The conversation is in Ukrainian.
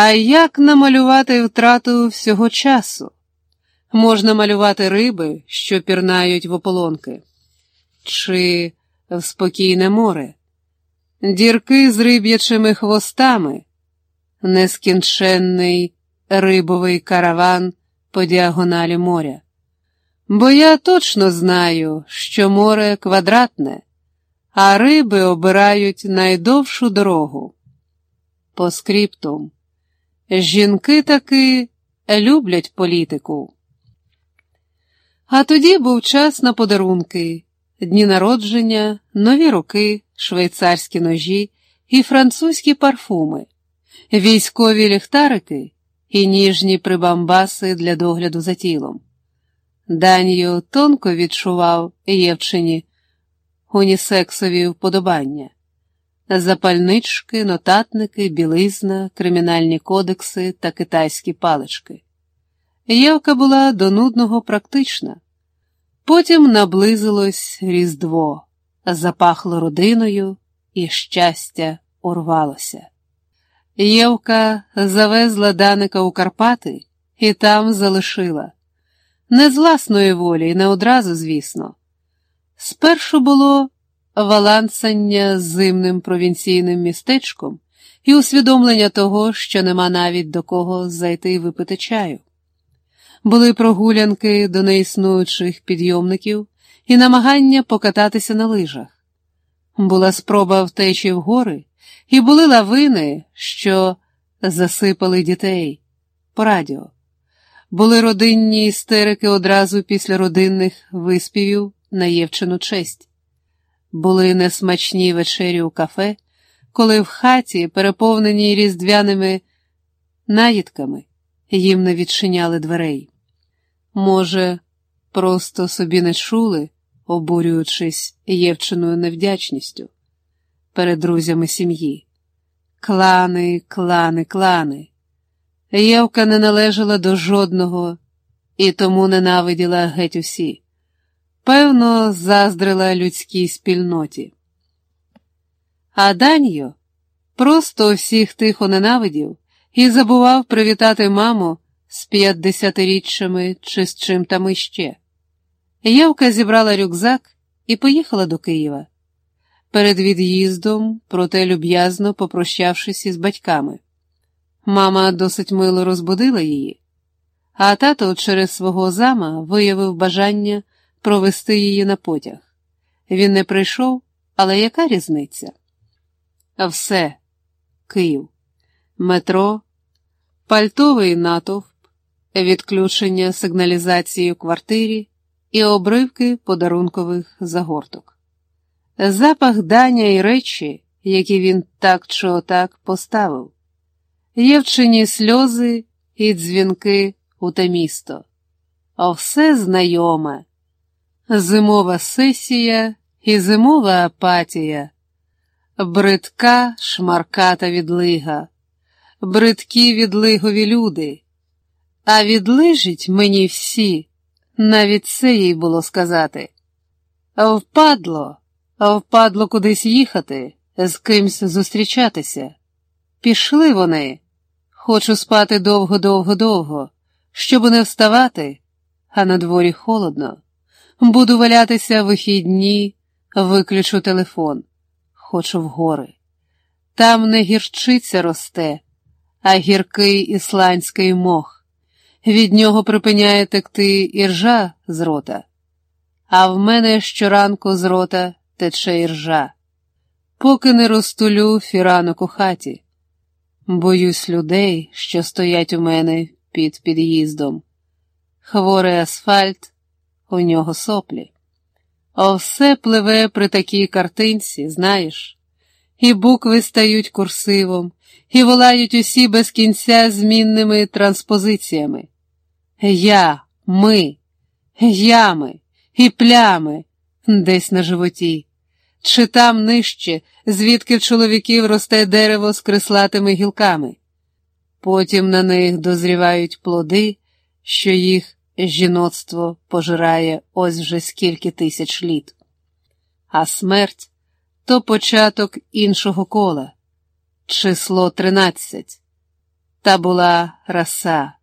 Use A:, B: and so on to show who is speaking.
A: А як намалювати втрату всього часу? Можна малювати риби, що пірнають в ополонки, чи в спокійне море, дірки з риб'ячими хвостами, нескінченний рибовий караван по діагоналі моря. Бо я точно знаю, що море квадратне, а риби обирають найдовшу дорогу. По скриптум. Жінки таки люблять політику. А тоді був час на подарунки, дні народження, нові роки, швейцарські ножі і французькі парфуми, військові ліхтарики і ніжні прибамбаси для догляду за тілом. Данію тонко відчував Євчині унісексові вподобання запальнички, нотатники, білизна, кримінальні кодекси та китайські палички. Євка була до нудного практична. Потім наблизилось Різдво, запахло родиною, і щастя урвалося. Євка завезла Даника у Карпати і там залишила. Не з власної волі і не одразу, звісно. Спершу було валансання зимним провінційним містечком і усвідомлення того, що нема навіть до кого зайти випити чаю. Були прогулянки до неіснуючих підйомників і намагання покататися на лижах. Була спроба втечі в гори, і були лавини, що засипали дітей по радіо. Були родинні істерики одразу після родинних виспівів на Євчину честь. Були несмачні вечері у кафе, коли в хаті, переповненій різдвяними наїдками, їм не відчиняли дверей. Може, просто собі не чули, обурюючись Євчиною невдячністю перед друзями сім'ї. Клани, клани, клани. Євка не належала до жодного і тому ненавиділа геть усі. Певно, заздрила людській спільноті. А Даньо просто всіх тихо ненавидів і забував привітати маму з п'ятдесятиріччями чи з чим там іще. Євка зібрала рюкзак і поїхала до Києва. Перед від'їздом, проте люб'язно попрощавшись із батьками. Мама досить мило розбудила її, а тато через свого зама виявив бажання провести її на потяг. Він не прийшов, але яка різниця? Все, Київ, метро, пальтовий натовп, відключення сигналізації у квартирі і обривки подарункових загорток. Запах дання і речі, які він так чи отак поставив, Євчині сльози і дзвінки у те місто, а все знайоме зимова сесія і зимова апатія, бридка шмарката відлига, бридкі відлигові люди, а відлижить мені всі, навіть це їй було сказати. Впадло, впадло кудись їхати, з кимсь зустрічатися. Пішли вони. Хочу спати довго-довго-довго, щоб не вставати, а на дворі холодно. Буду валятися вихідні, виключу телефон. Хочу в гори. Там не гірчиця росте, а гіркий ісландський мох. Від нього припиняє текти іржа з рота, а в мене щоранку з рота тече іржа. Поки не розтулю фіранок у хаті. Боюсь людей, що стоять у мене під під'їздом. Хворий асфальт у нього соплі. А все пливе при такій картинці, знаєш, і букви стають курсивом, і волають усі без кінця змінними транспозиціями. Я, ми, ями і плями десь на животі, чи там нижче, звідки в чоловіків росте дерево з крислатими гілками. Потім на них дозрівають плоди, що їх жіноцтво пожирає ось вже скільки тисяч літ, а смерть то початок іншого кола, число тринадцять. та була раса.